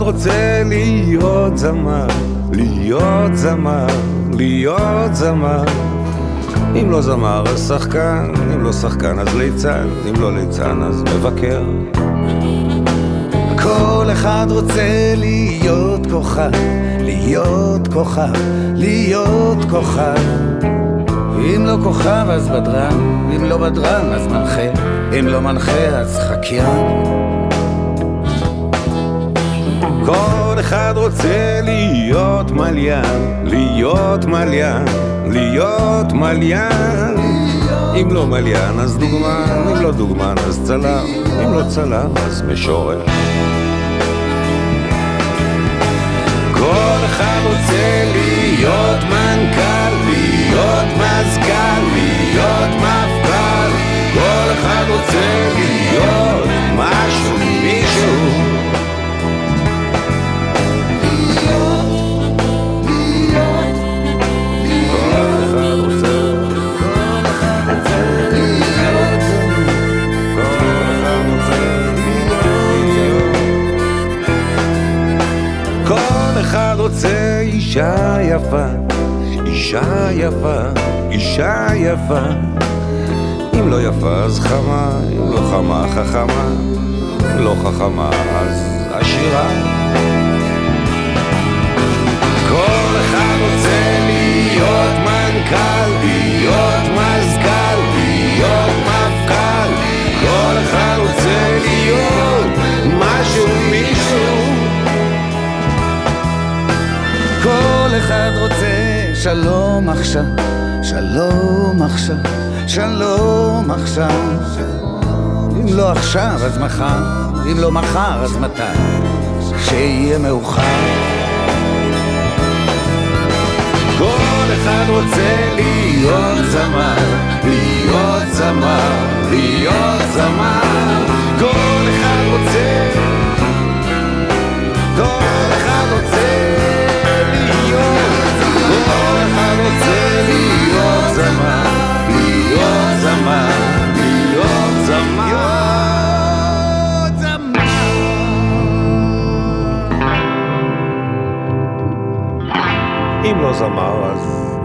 רוצה להיות זמר, להיות זמר, להיות זמר. אם לא זמר אז שחקן, אם לא שחקן אז ליצן, אם לא ליצן אז מבקר. כל אחד רוצה להיות כוכב, להיות כוכב, להיות כוכב. אם לא כוכב אז בדרן, אם לא בדרן אז מנחה, אם לא מנחה אז חקיין. אחד רוצה להיות מליין, להיות מליין, להיות מליין. אם לא מליין אז דוגמן, אם לא דוגמן אז צלם, אם לא צלם אז משורר. כל אחד רוצה אישה יפה, אישה יפה, אישה יפה. אם לא יפה אז חמה, אם לא חמה חכמה, לא חכמה אז עשירה. כל אחד רוצה להיות מנכ"ל, אחד רוצה שלום עכשיו, שלום עכשיו, שלום עכשיו. אם לא עכשיו אז מחר, אם לא מחר אז מתי? כשיהיה מאוחר. כל אחד רוצה להיות זמר, להיות זמר, להיות זמר. כל אחד רוצה, כל אם לא זמר אז... משהו